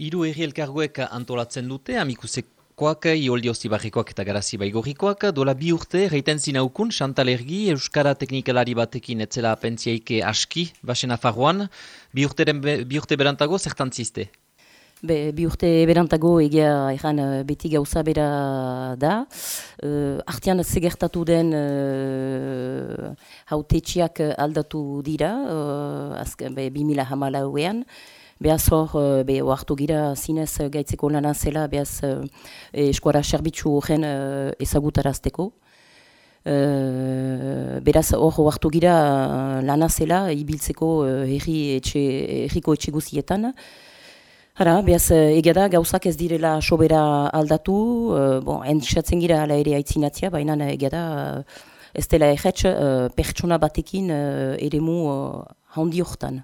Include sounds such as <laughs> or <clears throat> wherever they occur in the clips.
Hiru erri elkargoek antolatzen dute, amikusekoak, ioldi ostibarrikoak eta garazi baigorrikoak, dola bi urte, reiten zinaukun, Chantal Ergi, Euskara teknikalari batekin etzela pentsiaike aski, basen afarroan, bi, bi urte berantago, zertan ziste? Be, bi urte berantago egia egan eh, beti gauza bera da. Uh, artean zegertatu den uh, hautetxiak aldatu dira, uh, azken, be, bi mila hamala huean. Beaz hor, uh, be, oartu gira zinez gaitzeko lana zela, beaz uh, eskuara serbitzu horren uh, ezagutarazteko. Uh, beraz hor oartu gira lana zela, ibiltzeko uh, herri etxe, herriko etxe guzietan. Hara, behaz, eh, egia da, gauzak ez direla sobera aldatu, uh, bon, entzatzen gira ala ere aitzinatzia, baina egia da, ez dela egetx uh, pertsona batekin uh, ere mu handi horretan.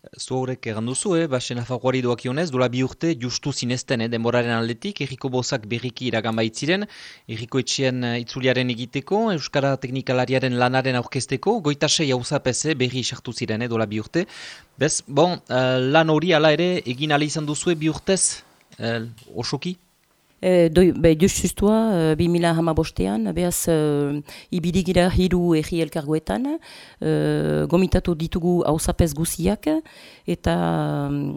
Zu horrek egan duzu, eh? basen afaguari doak ionez, dola bi urte justu zinezten, eh? denboraren aldetik, erriko bozak berriki iragan baitziren, erriko etxean uh, itzuliaren egiteko, Euskara teknikalariaren lanaren aurkezteko, goitasei hausapez eh? berri isartu ziren, eh? dola bi urte. Bez, bon, uh, lan hori ala ere, egin ala izan duzu bi urtez, uh, osoki? E, doi, be, justua, bi mila hama bostean, behaz, e, ibidigira hiru egi elkargoetan, e, gomitatu ditugu hausapez guziak, eta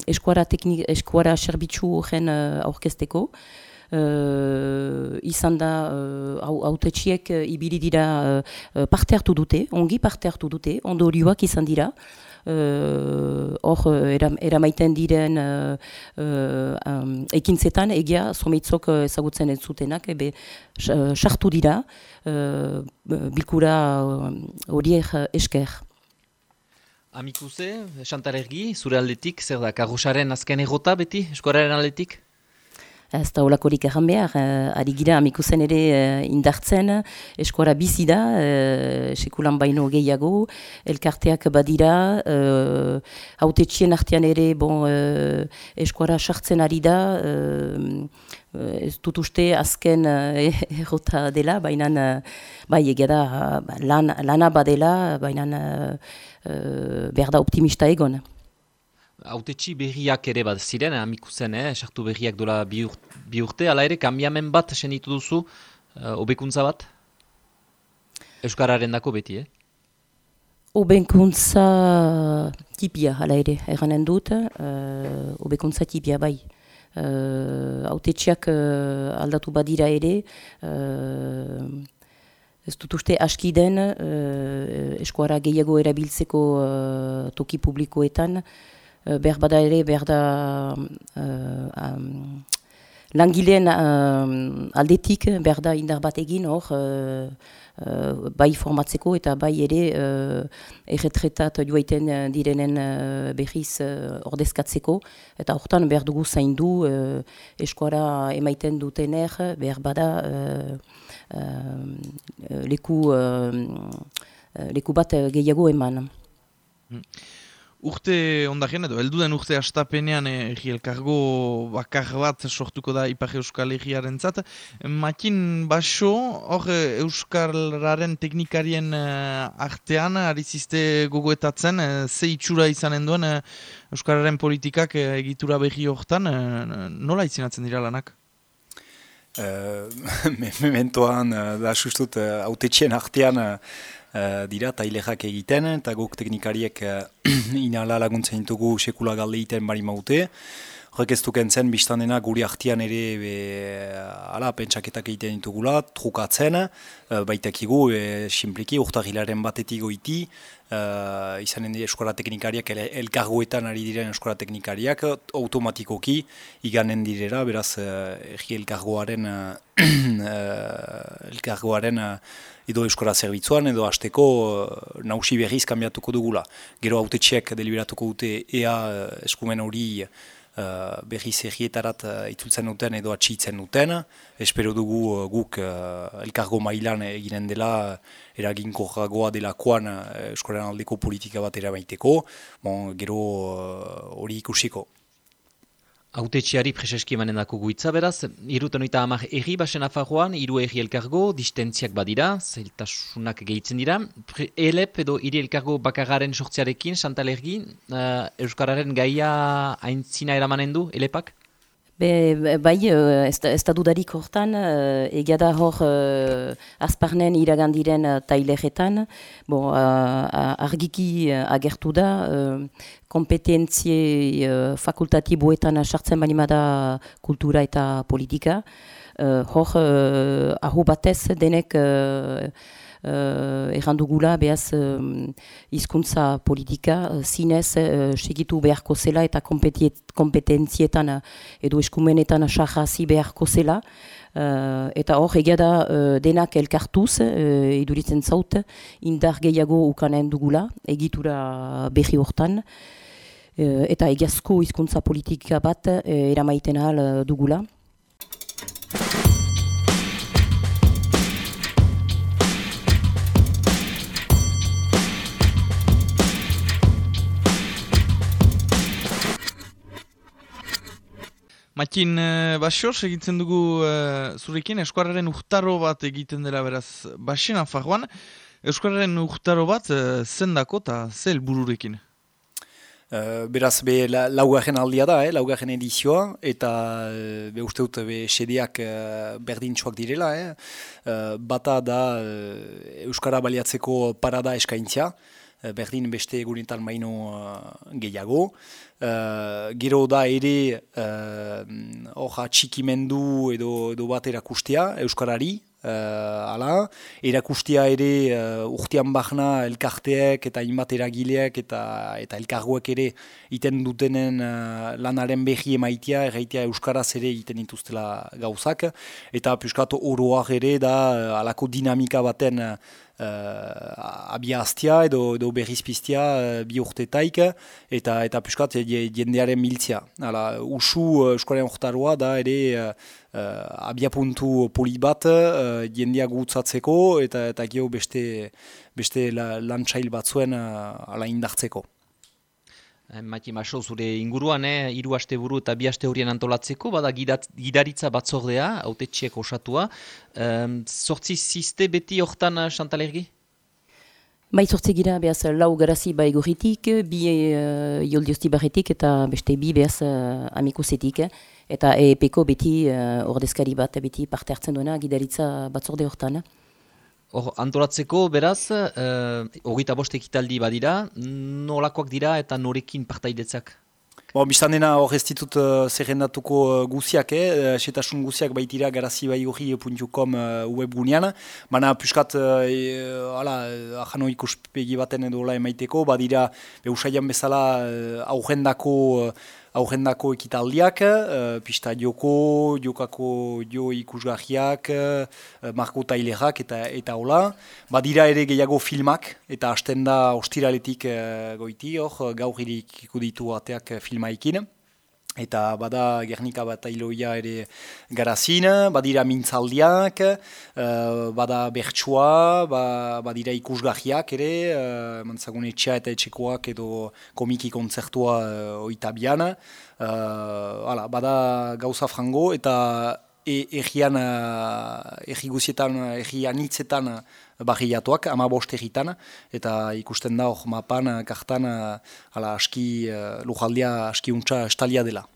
eskuara, teknik, eskuara serbitzu gen aurkezteko. Uh, izan da uh, autetxiek uh, ibili dira uh, parte hartu dute, ongi parte hartu dute, ondorioak izan dira hor uh, eram, eramaiten diren uh, uh, ekintzetan egia someitzok ezagutzen ez zutenak ebe sartu dira uh, bilkura horiek uh, esker. Amikuse, Chantarergi, zure aldetik, zer da, karrusaren azken egota beti, eskoraren aldetik? Ez da olakorik erran behar, uh, ari gira amikusen ere uh, indartzen, eskuara bizi da, uh, sekulan baino gehiago, elkarteak badira, uh, haute txien artean ere bon, uh, eskuara sartzen ari da, uh, ez dut uste azken uh, <laughs> errota dela, baina uh, bai egeda uh, lan, lana badela, baina uh, behar da optimista egon. Autetxi berriak ere bat ziren, amiku zen, eh? sartu berriak dola bi, urte, ala ere, kambiamen bat senitu duzu, uh, obekuntza bat? Euskararen dako beti, eh? Obekuntza tipia, ala ere, eranen dut, uh, obekuntza tipia bai. Uh, autetxiak uh, aldatu badira ere, uh, ez dut uste aski den, uh, eskuara gehiago erabiltzeko uh, toki publikoetan, Eh, behar bada ere, behar da uh, um, langileen uh, aldetik, behar da indar bat egin hor, uh, uh, bai formatzeko eta bai ere uh, erretretat joaiten direnen uh, behiz uh, ordezkatzeko. Eta hortan behar dugu zaindu uh, eskuara emaiten dutener, behar bada uh, uh, leku, uh, leku bat gehiago eman. Mm. Urte ondaren edo, elduden urte astapenean egi eh, elkargo bakar bat sortuko da Ipar Euskal Egiaren zat. Makin baso, hor eh, Euskararen teknikarien uh, artean, arizizte gogoetatzen, ze itxura izanen duen Euskararen politikak egitura behi horretan, uh, nola izinatzen dira lanak? <laughs> Uh, Mementoan, uh, da sustut, uh, autetxien artean, uh, dira, eta hilerak egiten, eta guk teknikariek uh, <clears throat> inala laguntzen ditugu sekula galde egiten bari maute. Horrek ez duken zen, biztan dena guri artian ere be, ala, pentsaketak egiten ditugula, trukatzen, uh, baitakigu, e, simpliki, urtahilaren batetik goiti, uh, izanen dira eskola teknikariak, elkargoetan ari diren eskola teknikariak, automatikoki iganen direra, beraz, uh, erri elkargoaren, uh, <clears throat> elkargoaren edo euskara zerbitzuan edo hasteko uh, nausi berriz kanbiatuko dugula. Gero haute txek deliberatuko dute ea uh, eskumen hori uh, berriz errietarat uh, itzultzen duten edo atxitzen duten. Espero dugu uh, guk uh, elkargo mailan eginen dela eraginko jagoa delakoan uh, euskararen aldeko politika bat erabaiteko. Bon, gero hori uh, ikusiko. Autetxeari preseski emanen dako guitza beraz, iruten oita amak erri basen afarroan, iru erri elkargo, distentziak badira, zailtasunak gehitzen dira. Elep edo iri elkargo bakararen sortziarekin, Chantal Ergi, uh, Euskararen gaia aintzina eramanen du, Elepak? Be, bai, uh, ez, da dudarik hortan, uh, egia da hor uh, azparnen iragandiren taileretan, bon, uh, argiki agertu da, uh, kompetentzie uh, fakultatiboetan sartzen balimada kultura eta politika, uh, hor uh, aho batez denek uh, uh, errandugula behaz um, izkuntza politika uh, zinez uh, segitu beharko zela eta kompetentzietan uh, edo eskumenetan sahazi beharko zela. Uh, eta hor egia da uh, denak elkartuz, uh, iduritzen zaut, indar gehiago ukanen dugula, egitura behi hortan, uh, eta egiazko hizkuntza politika bat uh, eramaiten ahal dugula. Makin uh, basio, segitzen dugu uh, zurekin, eskuarraren urtaro bat egiten dela beraz basina fagoan. Eskuarraren urtaro bat uh, zendako eta zel bururekin? Uh, beraz, be, la, laugarren aldia da, eh, laugarren edizioa, eta be uste dut be, sedeak uh, berdintxoak direla. Eh. Uh, bata da uh, Euskara baliatzeko parada eskaintzia, berdin beste egunetan maino uh, gehiago. Uh, gero da ere uh, txikimendu edo, edo bat erakustia Euskarari, uh, ala, erakustia ere uh, urtean bahna elkarteek eta inbat eragileak eta, eta elkarguek ere iten dutenen uh, lanaren behi emaitia, erraitea Euskaraz ere iten dituztela gauzak, eta piskat oroak ere da uh, alako dinamika baten uh, abiaztia edo, edo berrizpiztia uh, bi urtetaik. Eta eta piskat jendearen miltzia. Hala, usu uh, eskuaren urtaroa da ere uh, uh, abiapuntu poli bat uh, jendea gutzatzeko eta eta geho beste, beste la, lantzail batzuen uh, indartzeko. Eh, Mati Maso, zure inguruan, eh, iru aste buru eta bi aste horien antolatzeko, bada gidaritza batzordea, haute txiek osatua. Um, zortzi ziste beti hortan, Chantalergi? Bai sortze gira, behaz, lau garazi bai gorritik, bi uh, joldiosti barretik eta beste bi behaz amikusetik. Eta EPko beti uh, ordezkari bat, beti parte hartzen duena gidaritza batzorde hortan. Hor, antolatzeko, beraz, uh, hogeita bost ekitaldi badira, nolakoak dira eta norekin partaidetzak? Bon, Bistan dena hor ez ditut uh, zerrendatuko uh, guziak, eh? setasun guziak baitira garazibaigurri.com uh, webgunean. Baina puskat, uh, e, ala, ahano ikuspegi baten edo emaiteko, badira, beusaian bezala, uh, aurrendako aurrendako ekitaldiak, uh, pista joko, jokako jo ikusgahiak, uh, marko tailerak eta eta hola. Badira ere gehiago filmak, eta hasten da ostiraletik uh, goiti, hor, gaur ditu ateak filmaikin. Eta bada Gernika bat ailoia ere garazin, badira mintzaldiak, uh, bada bertsua, ba, badira ikusgahiak ere, uh, mantzagun etxea eta etxekoak edo komiki kontzertua uh, oitabian. Uh, bada gauza frango eta e, egian, egi guzietan, egi anitzetan barriatuak, ama bost egitan, eta ikusten da hor mapan, kartan, ala aski, lujaldia aski untsa estalia dela.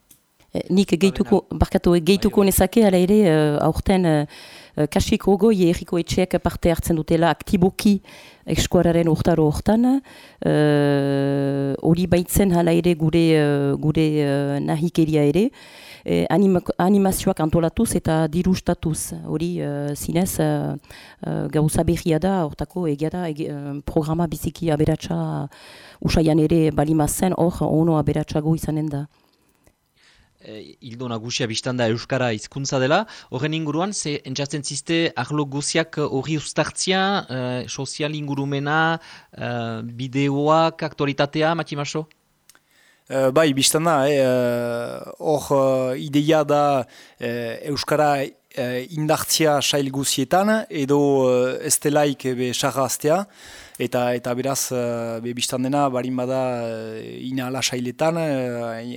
Eh, nik gehituko, barkatu, gehituko nezake, ala ere, uh, aurten uh, kasiko goi erriko etxeak parte hartzen dutela aktiboki eskuararen urtaro hortan. Hori uh, baitzen hala ere gure, uh, gure uh, nahikeria ere eh, animazioak antolatuz eta dirustatuz. Hori uh, zinez uh, uh, gauza behia da, hortako egia da, programa biziki aberatsa usaian ere balimazen, hor ono aberatsago izanen da. Hildo nagusia biztanda Euskara hizkuntza dela. Horren inguruan, ze entzatzen ziste arlo guziak hori ustartzia, sozial ingurumena, bideoak, aktualitatea, Mati Maso? Uh, bai, biztan da, eh, eh, hor uh, ideia da Euskara uh, indartzia sail guzietan, edo uh, ez delaik ebe sarraztea, eta eta beraz, uh, be biztan dena, barin bada uh, ina ala sailetan,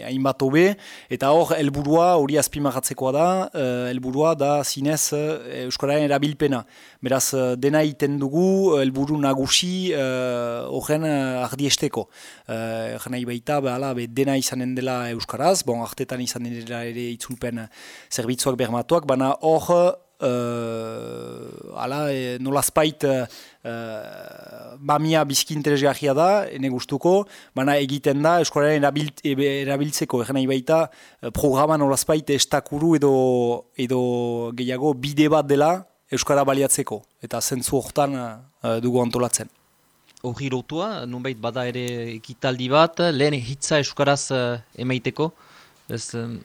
hainbat hobe, eta hor, helburua hori azpimagatzekoa da, uh, helburua da zinez uh, Euskararen erabilpena. Beraz, dena iten dugu, helburu nagusi horren uh, ardiesteko. Uh, nahi baita, behala, be, dena izanen dela Euskaraz, bon, artetan izanen dela ere itzulpen zerbitzuak bermatuak, baina hor, uh, ala, e, nolazpait uh, bamia bizki interesgarria da, ene gustuko, baina egiten da eskolaren erabilt, erabiltzeko, egin nahi baita, programa nolazpait estakuru edo, edo gehiago bide bat dela Euskara baliatzeko, eta zentzu horretan uh, dugu antolatzen. Horri lotua, nunbait bada ere ekitaldi bat, lehen hitza Euskaraz uh, emaiteko, ez, um,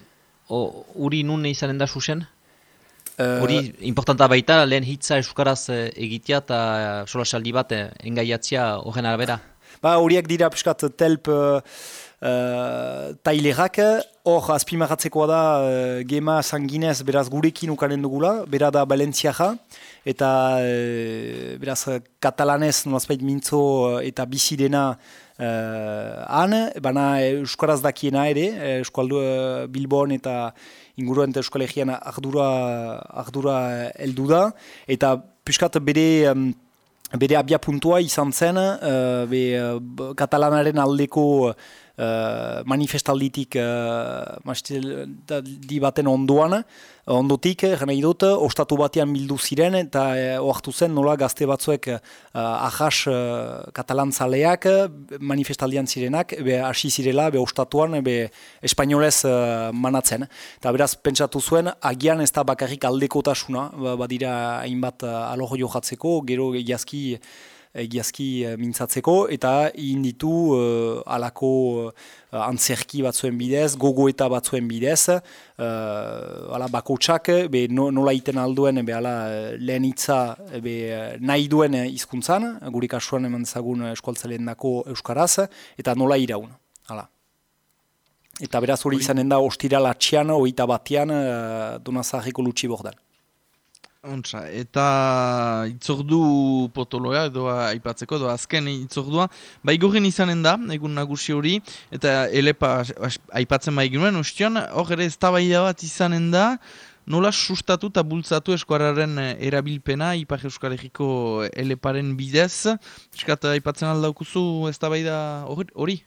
uri nun izanen da susen? Eh, Hori, uh, importanta baita, lehen hitza euskaraz uh, egitea eta uh, solasaldi bat engaiatzia horren arabera. Ba, horiek dira piskat telp uh, tailerak, hor azpimarratzekoa da uh, gema sanginez beraz gurekin ukanen dugula, bera da Balentziaja, eta uh, beraz katalanez nolazpait mintzo eta bizi dena uh, han, baina euskaraz dakiena ere, euskaldu uh, Bilbon eta inguruen eta euskalegian ardura, ardura eldu da, eta piskat bere, um, bere abia puntua izan zen, uh, be, uh, katalanaren aldeko uh, manifestalditik uh, di baten onduan, ondotik, nahi dut, ostatu batean bildu ziren, eta eh, oartu zen nola gazte batzuek uh, ahas uh, katalantzaleak manifestaldian zirenak, be hasi zirela, be ostatuan, be espainolez uh, manatzen. Eta beraz, pentsatu zuen, agian ez da bakarrik aldekotasuna, ba, badira hainbat uh, aloho johatzeko, gero jazki egiazki uh, mintzatzeko, eta inditu uh, alako uh, antzerki batzuen bidez, gogo eta batzuen bidez, uh, ala bakotsak, be no, nola iten alduen, be ala lehen itza be, nahi duen hizkuntzan, gure kasuan eman zagun eskualtzalen dako Euskaraz, eta nola iraun. Hala. Eta beraz hori izanen da ostira latxian, oita batean, uh, donazarriko lutsi bordan. Ontsa, eta itzordu potoloa edo aipatzeko, edo azken itzordua, bai goren izanen da, egun nagusi hori, eta elepa aipatzen bai ginoen, ustion, hor ere ez bat izanen da, nola sustatu eta bultzatu eskuararen eh, erabilpena, Ipar Euskal Herriko eleparen bidez, eskat aipatzen aldaukuzu ez hori?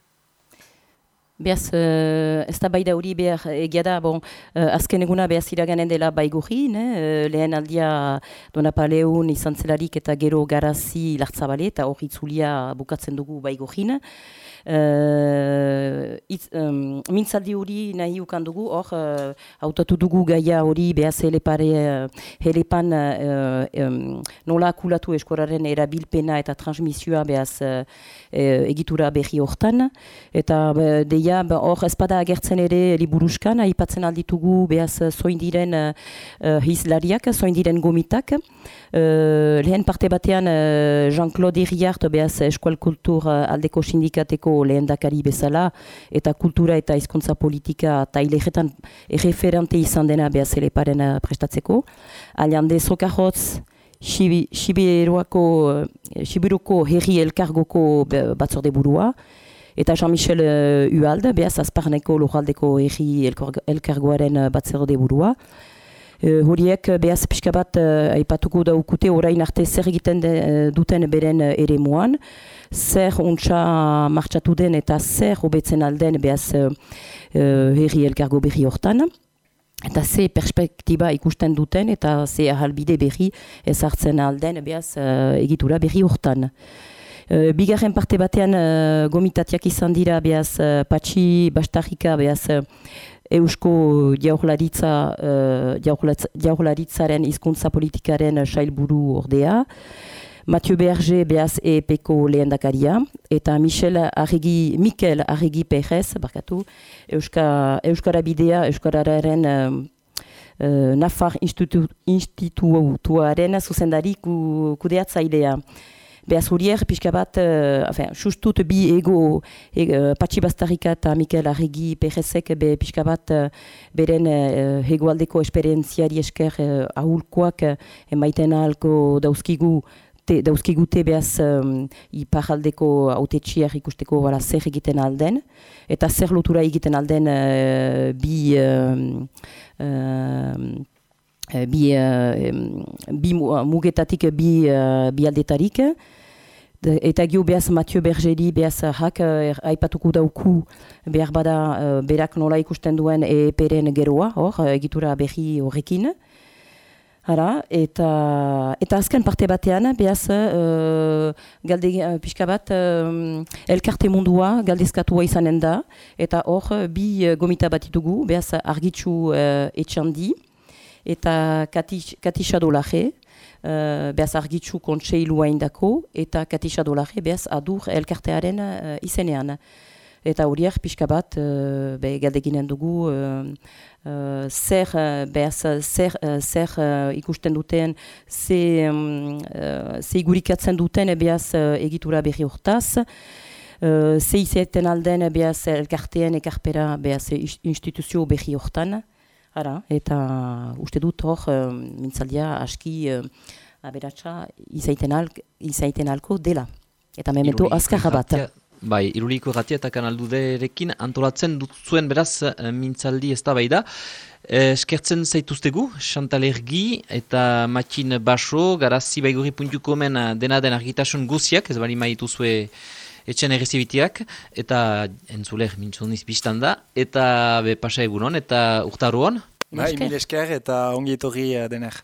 Beaz, uh, ez da bai da hori behar egia da, bon, uh, azken eguna behaz iraganen dela bai gurri, uh, lehen aldia dona paleun izan zelarik eta gero garazi lartzabale eta hori itzulia bukatzen dugu bai Uh, um, mintzaldi hori nahi ukan dugu, hor, uh, dugu gaia hori behaz helepare, uh, helepan uh, um, nola akulatu eskoraren erabilpena eta transmisioa behaz uh, egitura behi hortan. Eta deia, hor ezpada agertzen ere liburuskan, aipatzen alditugu behaz zoin diren uh, hizlariak, zoin diren gomitak. Uh, lehen parte batean uh, Jean-Claude Iriart behaz eskual kultur aldeko sindikateko lehendakari bezala eta kultura eta hizkuntza politika eta ilegetan erreferente izan dena behaz eleparen uh, prestatzeko. Aliande Zokahotz, Sibiruako uh, herri elkargoko batzorde burua, eta Jean-Michel uh, Uald, behaz azparneko lojaldeko herri elkargoaren uh, batzorde burua. Uh, horiek behaz pixka bat uh, aipatuko daukute orain arte zer egiten de, duten beren ere muan zer untsa martxatu den eta zer hobetzen alden behaz uh, herri elkargo berri hortan. Eta ze perspektiba ikusten duten eta ze ahalbide berri ezartzen alden behaz uh, egitura berri hortan. Uh, bigarren parte batean uh, gomitatiak izan dira behaz uh, patxi bastarrika behaz uh, Eusko jaurlaritza, uh, jaurlaritzaren hizkuntza politikaren sailburu ordea. Mathieu Berger behaz EPko lehen dakaria, eta Michel Arregi, Mikel Arregi Perez, barkatu, Euska, Euskara Bidea, Euskararen uh, Nafar Institutuaren zuzendari kudeatzailea. Beaz hurier, pixka bat, uh, sustut bi ego, e, uh, Patxi Bastarika eta Mikel Arregi Perezek, be, pixka bat, uh, beren uh, hegoaldeko esperientziari esker uh, ahulkoak uh, emaiten ahalko dauzkigu te, dauzkigute behaz um, iparaldeko autetxiak ikusteko bala, zer egiten alden, eta zer lotura egiten alden uh, bi... Um, uh, bi, uh, bi mugetatik bi, bi aldetarik, De, eta gio behaz Mathieu Bergeri behaz hak er, aipatuko dauku behar bada uh, berak nola ikusten duen EPR-en geroa, hor, egitura berri horrekin. Hara, eta, eta azken parte batean, behaz, uh, galde, uh, pixka bat, uh, elkarte mundua galdezkatua izanen da, eta hor, bi uh, gomita bat ditugu, behaz, argitxu uh, etxandi, eta katisa dolaje, uh, behaz argitxu kontseilua indako, eta katisa dolaje, behaz adur elkartearen uh, izenean. Eta horiek pixka bat, uh, be, galdeginen dugu, Uh, zer, uh, behaz, zer, uh, zer uh, ikusten duten, ze, um, ze igurikatzen duten behaz egitura berri hortaz, uh, ze izaten alden behaz elkartean ekarpera behaz instituzio berri hortan, Ara, eta uste dut hor, mintzaldia aski aberatsa izaiten, al, izaiten alko dela. Eta mementu azkarra bat. Bai, iruliko gati eta kanalduderekin antolatzen dut zuen beraz mintzaldi ez da bai da. eskertzen zaituztegu, Chantal Ergi eta Matxin Baso, garazi baiguri puntuko men dena den argitasun guziak, ez bali maitu zue etxen errezibitiak, eta entzuler mintzuniz biztan da, eta be pasa egunon, eta urtaruan. Bai, mil esker eta ongi etorri dener.